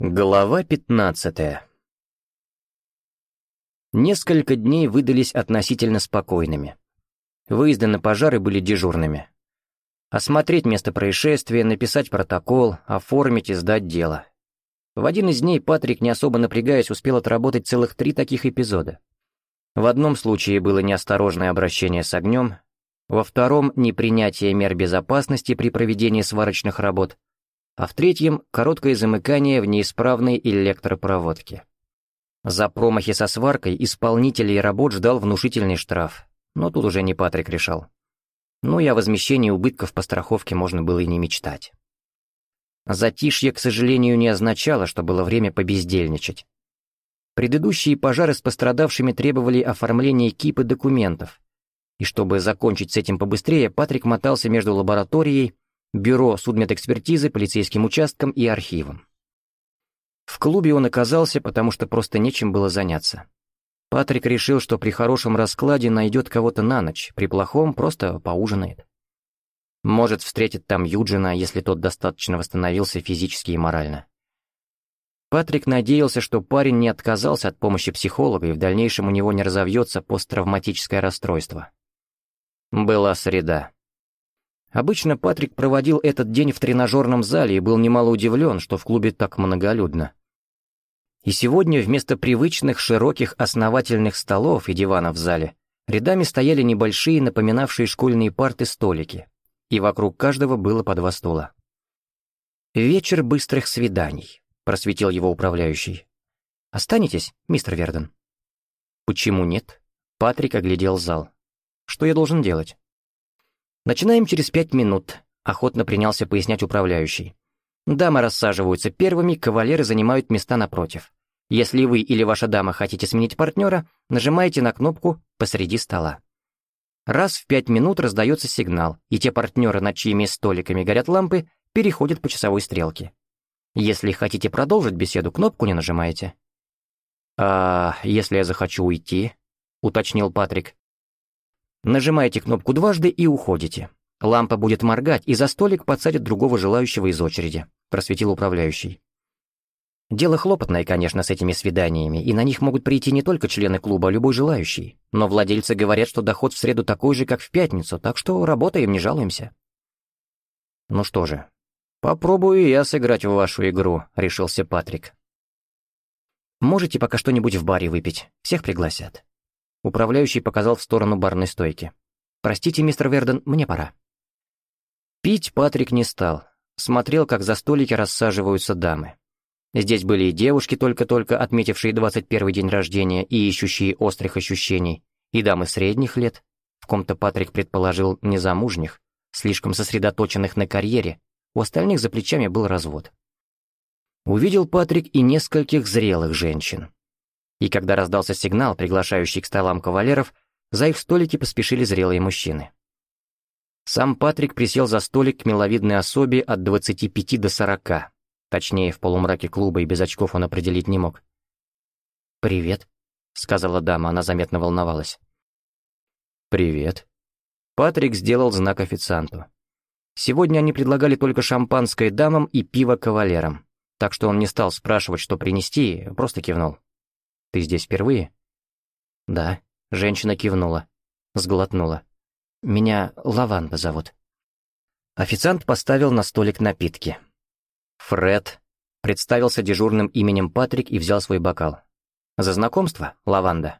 Глава 15 Несколько дней выдались относительно спокойными. Выезды на пожары были дежурными. Осмотреть место происшествия, написать протокол, оформить и сдать дело. В один из дней Патрик, не особо напрягаясь, успел отработать целых три таких эпизода. В одном случае было неосторожное обращение с огнем, во втором — непринятие мер безопасности при проведении сварочных работ — а в третьем — короткое замыкание в неисправной электропроводке. За промахи со сваркой исполнителей работ ждал внушительный штраф, но тут уже не Патрик решал. Ну и о возмещении убытков по страховке можно было и не мечтать. Затишье, к сожалению, не означало, что было время побездельничать. Предыдущие пожары с пострадавшими требовали оформления кипы документов, и чтобы закончить с этим побыстрее, Патрик мотался между лабораторией бюро судмедэкспертизы, полицейским участкам и архивам. В клубе он оказался, потому что просто нечем было заняться. Патрик решил, что при хорошем раскладе найдет кого-то на ночь, при плохом просто поужинает. Может, встретит там Юджина, если тот достаточно восстановился физически и морально. Патрик надеялся, что парень не отказался от помощи психолога и в дальнейшем у него не разовьется посттравматическое расстройство. Была среда. Обычно Патрик проводил этот день в тренажерном зале и был немало удивлен, что в клубе так многолюдно. И сегодня вместо привычных широких основательных столов и диванов в зале рядами стояли небольшие, напоминавшие школьные парты столики, и вокруг каждого было по два стола. «Вечер быстрых свиданий», — просветил его управляющий. «Останетесь, мистер Верден?» «Почему нет?» Патрик оглядел зал. «Что я должен делать?» «Начинаем через пять минут», — охотно принялся пояснять управляющий. «Дамы рассаживаются первыми, кавалеры занимают места напротив. Если вы или ваша дама хотите сменить партнера, нажимаете на кнопку посреди стола. Раз в пять минут раздается сигнал, и те партнеры, над чьими столиками горят лампы, переходят по часовой стрелке. Если хотите продолжить беседу, кнопку не нажимаете». «А если я захочу уйти?» — уточнил Патрик. Нажимаете кнопку дважды и уходите. Лампа будет моргать, и за столик подсадят другого желающего из очереди», — просветил управляющий. Дело хлопотное, конечно, с этими свиданиями, и на них могут прийти не только члены клуба, а любой желающий. Но владельцы говорят, что доход в среду такой же, как в пятницу, так что работаем, не жалуемся. Ну что же, попробую я сыграть в вашу игру, решился Патрик. Можете пока что-нибудь в баре выпить, всех пригласят. Управляющий показал в сторону барной стойки. «Простите, мистер Верден, мне пора». Пить Патрик не стал. Смотрел, как за столики рассаживаются дамы. Здесь были и девушки, только-только отметившие 21 день рождения и ищущие острых ощущений, и дамы средних лет, в ком-то Патрик предположил незамужних, слишком сосредоточенных на карьере, у остальных за плечами был развод. Увидел Патрик и нескольких зрелых женщин и когда раздался сигнал, приглашающий к столам кавалеров, за их столики поспешили зрелые мужчины. Сам Патрик присел за столик к миловидной особе от 25 до 40. Точнее, в полумраке клуба и без очков он определить не мог. «Привет», — сказала дама, она заметно волновалась. «Привет». Патрик сделал знак официанту. Сегодня они предлагали только шампанское дамам и пиво кавалерам, так что он не стал спрашивать, что принести, просто кивнул. Ты здесь впервые?» «Да», — женщина кивнула, сглотнула. «Меня Лаванда зовут». Официант поставил на столик напитки. «Фред», — представился дежурным именем Патрик и взял свой бокал. «За знакомство, Лаванда».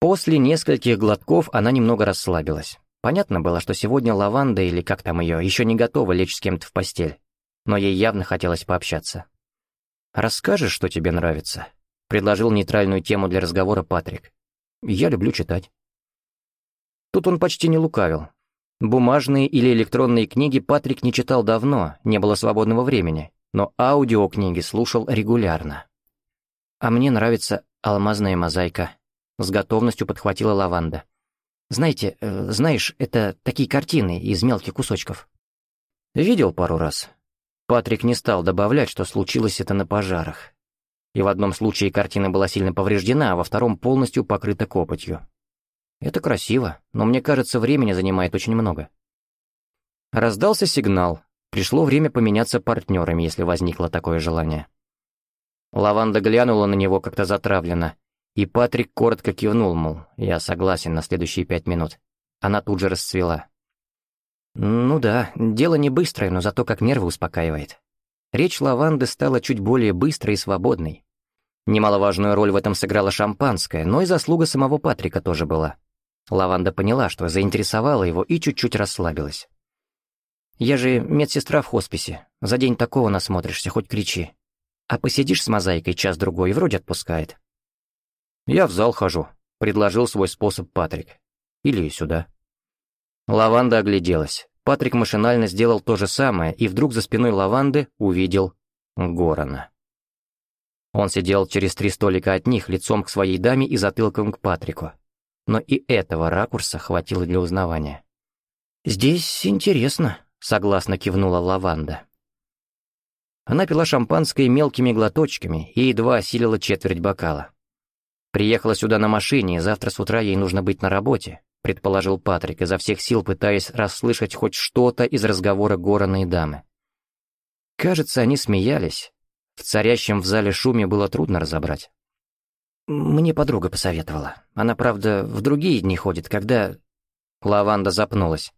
После нескольких глотков она немного расслабилась. Понятно было, что сегодня Лаванда или как там ее, еще не готова лечь с кем-то в постель, но ей явно хотелось пообщаться. «Расскажешь, что тебе нравится?» предложил нейтральную тему для разговора Патрик. «Я люблю читать». Тут он почти не лукавил. Бумажные или электронные книги Патрик не читал давно, не было свободного времени, но аудиокниги слушал регулярно. «А мне нравится алмазная мозаика», — с готовностью подхватила лаванда. «Знаете, э, знаешь, это такие картины из мелких кусочков». «Видел пару раз». Патрик не стал добавлять, что случилось это на пожарах и в одном случае картина была сильно повреждена, а во втором полностью покрыта копотью. Это красиво, но мне кажется, времени занимает очень много. Раздался сигнал. Пришло время поменяться партнерами, если возникло такое желание. Лаванда глянула на него как-то затравленно, и Патрик коротко кивнул, мол, я согласен на следующие пять минут. Она тут же расцвела. «Ну да, дело не быстрое, но зато как нервы успокаивает» речь Лаванды стала чуть более быстрой и свободной. Немаловажную роль в этом сыграла шампанское, но и заслуга самого Патрика тоже была. Лаванда поняла, что заинтересовала его и чуть-чуть расслабилась. «Я же медсестра в хосписе. За день такого насмотришься, хоть кричи. А посидишь с мозаикой час-другой и вроде отпускает». «Я в зал хожу», — предложил свой способ Патрик. «Или сюда». Лаванда огляделась. Патрик машинально сделал то же самое и вдруг за спиной лаванды увидел Горана. Он сидел через три столика от них, лицом к своей даме и затылком к Патрику. Но и этого ракурса хватило для узнавания. «Здесь интересно», — согласно кивнула лаванда. Она пила шампанское мелкими глоточками и едва осилила четверть бокала. Приехала сюда на машине, и завтра с утра ей нужно быть на работе предположил Патрик, изо всех сил пытаясь расслышать хоть что-то из разговора Горана и дамы. Кажется, они смеялись. В царящем в зале шуме было трудно разобрать. «Мне подруга посоветовала. Она, правда, в другие дни ходит, когда...» Лаванда запнулась.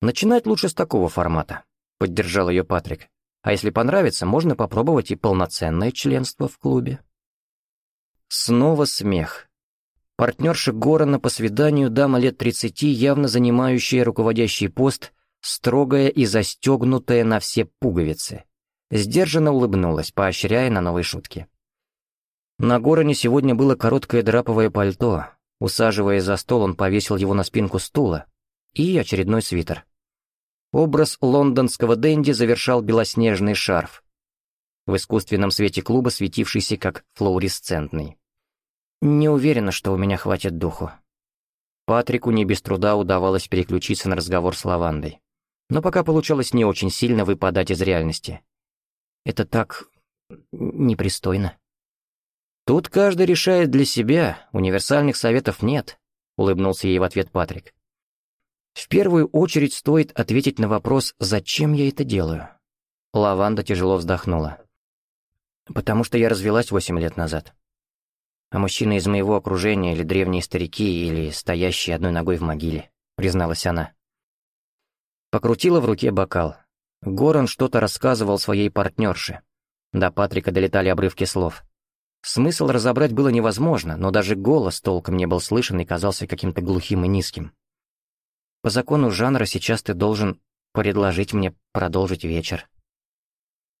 «Начинать лучше с такого формата», — поддержал ее Патрик. «А если понравится, можно попробовать и полноценное членство в клубе». Снова смех. Партнерша Горана по свиданию дама лет 30, явно занимающая руководящий пост, строгая и застегнутая на все пуговицы. Сдержанно улыбнулась, поощряя на новые шутки. На Горане сегодня было короткое драповое пальто. Усаживая за стол, он повесил его на спинку стула. И очередной свитер. Образ лондонского денди завершал белоснежный шарф, в искусственном свете клуба, светившийся как флуоресцентный. Не уверена, что у меня хватит духу. Патрику не без труда удавалось переключиться на разговор с Лавандой. Но пока получалось не очень сильно выпадать из реальности. Это так... непристойно. «Тут каждый решает для себя, универсальных советов нет», — улыбнулся ей в ответ Патрик. «В первую очередь стоит ответить на вопрос, зачем я это делаю?» Лаванда тяжело вздохнула. «Потому что я развелась восемь лет назад а мужчины из моего окружения или древние старики, или стоящие одной ногой в могиле», — призналась она. Покрутила в руке бокал. Горан что-то рассказывал своей партнерше. До Патрика долетали обрывки слов. Смысл разобрать было невозможно, но даже голос толком не был слышен и казался каким-то глухим и низким. «По закону жанра сейчас ты должен предложить мне продолжить вечер».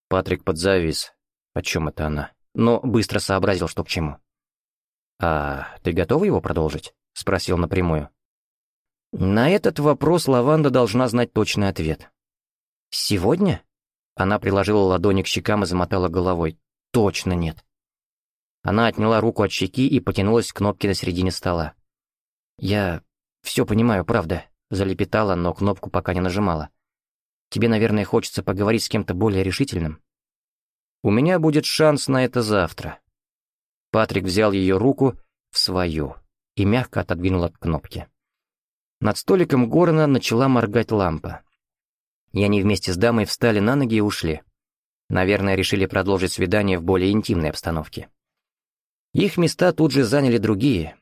Патрик подзавис, о чем это она, но быстро сообразил, что к чему. «А ты готова его продолжить?» — спросил напрямую. На этот вопрос Лаванда должна знать точный ответ. «Сегодня?» — она приложила ладони к щекам и замотала головой. «Точно нет». Она отняла руку от щеки и потянулась к кнопке на середине стола. «Я все понимаю, правда», — залепетала, но кнопку пока не нажимала. «Тебе, наверное, хочется поговорить с кем-то более решительным?» «У меня будет шанс на это завтра», Патрик взял ее руку в свою и мягко отодвинул от кнопки. Над столиком Горна начала моргать лампа. И они вместе с дамой встали на ноги и ушли. Наверное, решили продолжить свидание в более интимной обстановке. Их места тут же заняли другие.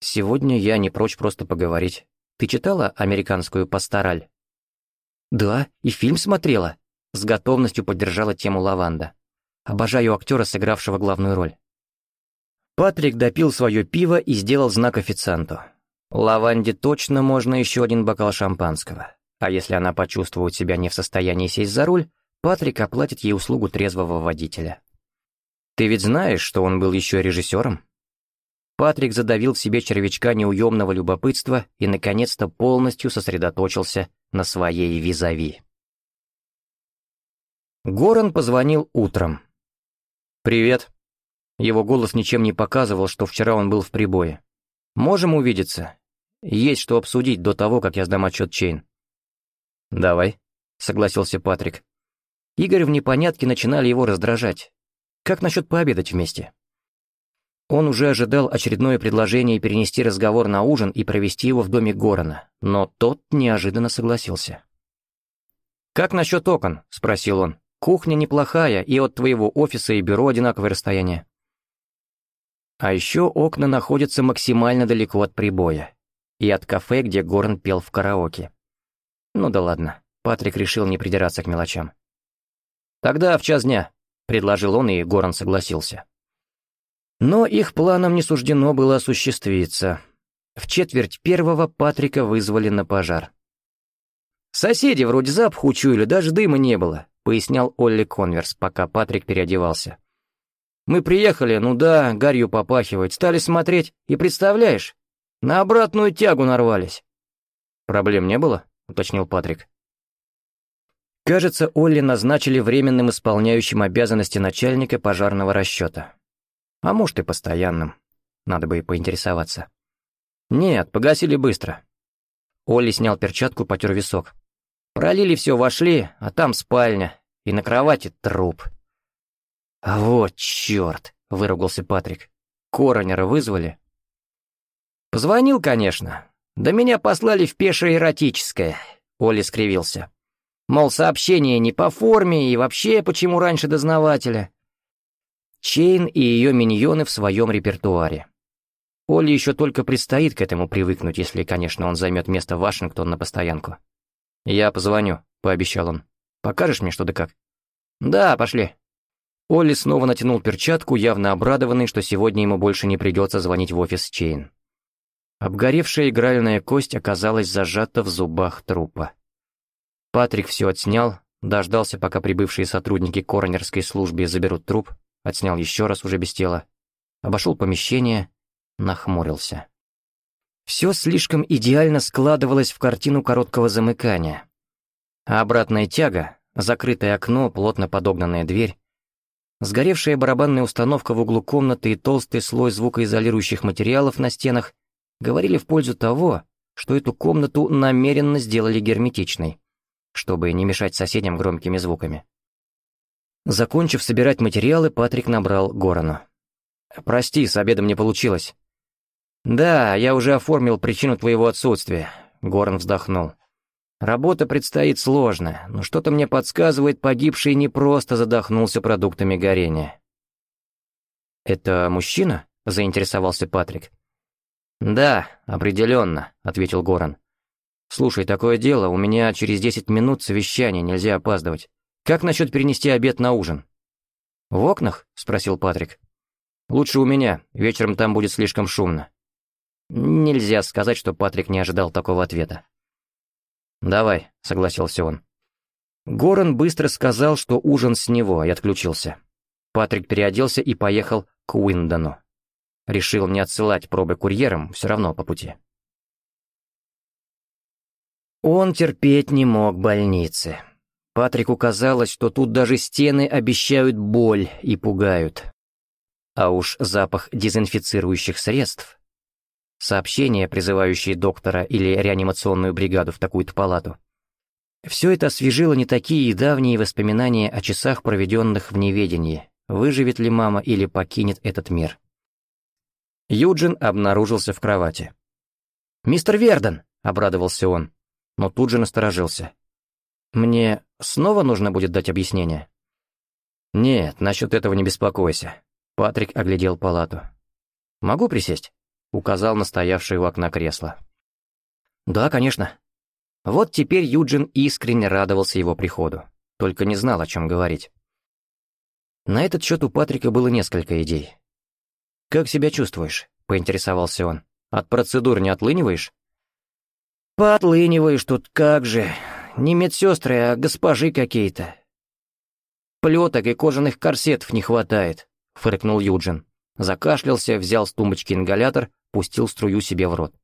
«Сегодня я не прочь просто поговорить. Ты читала американскую «Пастораль»?» «Да, и фильм смотрела», — с готовностью поддержала тему Лаванда. «Обожаю актера, сыгравшего главную роль». Патрик допил свое пиво и сделал знак официанту. Лаванде точно можно еще один бокал шампанского. А если она почувствует себя не в состоянии сесть за руль, Патрик оплатит ей услугу трезвого водителя. «Ты ведь знаешь, что он был еще режиссером?» Патрик задавил в себе червячка неуемного любопытства и, наконец-то, полностью сосредоточился на своей визави. Горан позвонил утром. «Привет», его голос ничем не показывал, что вчера он был в прибое. «Можем увидеться? Есть что обсудить до того, как я сдам отчет Чейн». «Давай», — согласился Патрик. Игорь в непонятке начинали его раздражать. «Как насчет пообедать вместе?» Он уже ожидал очередное предложение перенести разговор на ужин и провести его в доме Горона, но тот неожиданно согласился. «Как насчет окон?» — спросил он. «Кухня неплохая, и от твоего офиса и бюро одинаковое расстояние». А еще окна находятся максимально далеко от прибоя. И от кафе, где Горн пел в караоке. Ну да ладно, Патрик решил не придираться к мелочам. «Тогда в час дня», — предложил он, и Горн согласился. Но их планам не суждено было осуществиться. В четверть первого Патрика вызвали на пожар. «Соседи вроде запаху чуяли, даже дыма не было», — пояснял Олли Конверс, пока Патрик переодевался. Мы приехали, ну да, гарью попахивать, стали смотреть, и представляешь, на обратную тягу нарвались». «Проблем не было?» — уточнил Патрик. Кажется, Олли назначили временным исполняющим обязанности начальника пожарного расчета. А может и постоянным. Надо бы и поинтересоваться. «Нет, погасили быстро». Олли снял перчатку, потер висок. «Пролили все, вошли, а там спальня, и на кровати труп». А «Вот черт!» — выругался Патрик. «Коронера вызвали?» «Позвонил, конечно. Да меня послали в пешее эротическое», — Оля скривился. «Мол, сообщение не по форме и вообще почему раньше дознавателя?» Чейн и ее миньоны в своем репертуаре. Оле еще только предстоит к этому привыкнуть, если, конечно, он займет место Вашингтон на постоянку. «Я позвоню», — пообещал он. «Покажешь мне что да как?» «Да, пошли», Олли снова натянул перчатку, явно обрадованный, что сегодня ему больше не придется звонить в офис Чейн. Обгоревшая игральная кость оказалась зажата в зубах трупа. Патрик все отснял, дождался, пока прибывшие сотрудники коронерской службы заберут труп, отснял еще раз уже без тела, обошел помещение, нахмурился. Все слишком идеально складывалось в картину короткого замыкания. А обратная тяга, закрытое окно, плотно подогнанная дверь, Сгоревшая барабанная установка в углу комнаты и толстый слой звукоизолирующих материалов на стенах говорили в пользу того, что эту комнату намеренно сделали герметичной, чтобы не мешать соседям громкими звуками. Закончив собирать материалы, Патрик набрал Горана. «Прости, с обедом не получилось». «Да, я уже оформил причину твоего отсутствия», — Горан вздохнул. Работа предстоит сложная, но что-то мне подсказывает, погибший не просто задохнулся продуктами горения. «Это мужчина?» — заинтересовался Патрик. «Да, определенно», — ответил Горан. «Слушай, такое дело, у меня через десять минут совещание, нельзя опаздывать. Как насчет перенести обед на ужин?» «В окнах?» — спросил Патрик. «Лучше у меня, вечером там будет слишком шумно». Нельзя сказать, что Патрик не ожидал такого ответа. «Давай», — согласился он. Горан быстро сказал, что ужин с него, и отключился. Патрик переоделся и поехал к Уиндону. Решил не отсылать пробы курьером, все равно по пути. Он терпеть не мог больницы. Патрику казалось, что тут даже стены обещают боль и пугают. А уж запах дезинфицирующих средств сообщения, призывающие доктора или реанимационную бригаду в такую-то палату. Все это освежило не такие давние воспоминания о часах, проведенных в неведении, выживет ли мама или покинет этот мир. Юджин обнаружился в кровати. «Мистер Верден!» — обрадовался он, но тут же насторожился. «Мне снова нужно будет дать объяснение?» «Нет, насчет этого не беспокойся», — Патрик оглядел палату. «Могу присесть?» указал на стоявшее у окна кресло. «Да, конечно». Вот теперь Юджин искренне радовался его приходу, только не знал, о чем говорить. На этот счет у Патрика было несколько идей. «Как себя чувствуешь?» — поинтересовался он. «От процедур не отлыниваешь?» «Поотлыниваешь тут как же. Не медсестры, а госпожи какие-то. Плеток и кожаных корсетов не хватает», — фыркнул Юджин. Закашлялся, взял с тумбочки ингалятор, пустил струю себе в рот.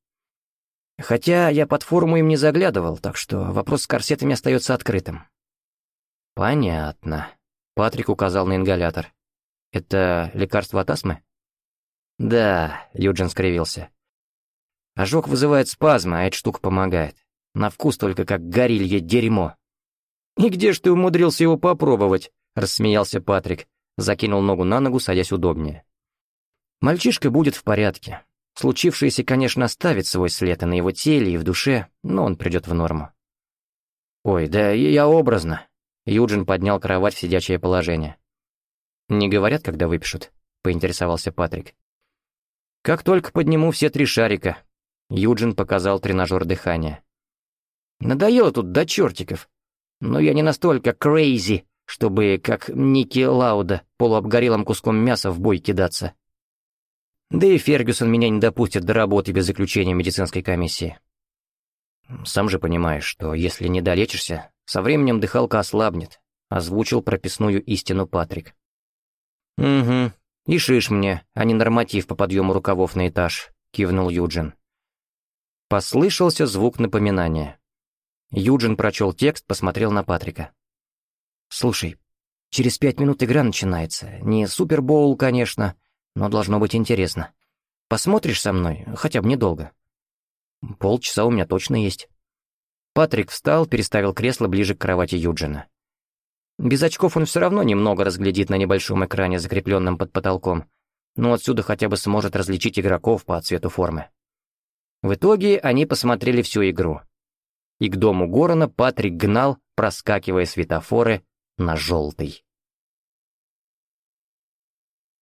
Хотя я под форму им не заглядывал, так что вопрос с корсетами остается открытым. «Понятно», — Патрик указал на ингалятор. «Это лекарство от астмы?» «Да», — Юджин скривился. «Ожог вызывает спазмы, а эта штука помогает. На вкус только как горилье дерьмо». «И где ж ты умудрился его попробовать?» — рассмеялся Патрик, закинул ногу на ногу, садясь удобнее. «Мальчишка будет в порядке. Случившееся, конечно, оставит свой след и на его теле, и в душе, но он придет в норму. «Ой, да я образно!» Юджин поднял кровать в сидячее положение. «Не говорят, когда выпишут?» — поинтересовался Патрик. «Как только подниму все три шарика», — Юджин показал тренажер дыхания. «Надоело тут до чертиков. Но я не настолько крейзи, чтобы, как Ники Лауда, полуобгорелым куском мяса в бой кидаться». Да и Фергюсон меня не допустит до работы без заключения медицинской комиссии. Сам же понимаешь, что если не долечишься, со временем дыхалка ослабнет, озвучил прописную истину Патрик. Угу, и шиш мне, а не норматив по подъему рукавов на этаж, кивнул Юджин. Послышался звук напоминания. Юджин прочел текст, посмотрел на Патрика. «Слушай, через пять минут игра начинается. Не супербоул, конечно, но должно быть интересно. Посмотришь со мной, хотя бы недолго. Полчаса у меня точно есть. Патрик встал, переставил кресло ближе к кровати Юджина. Без очков он все равно немного разглядит на небольшом экране, закрепленном под потолком, но отсюда хотя бы сможет различить игроков по цвету формы. В итоге они посмотрели всю игру. И к дому Горона Патрик гнал, проскакивая светофоры, на желтый.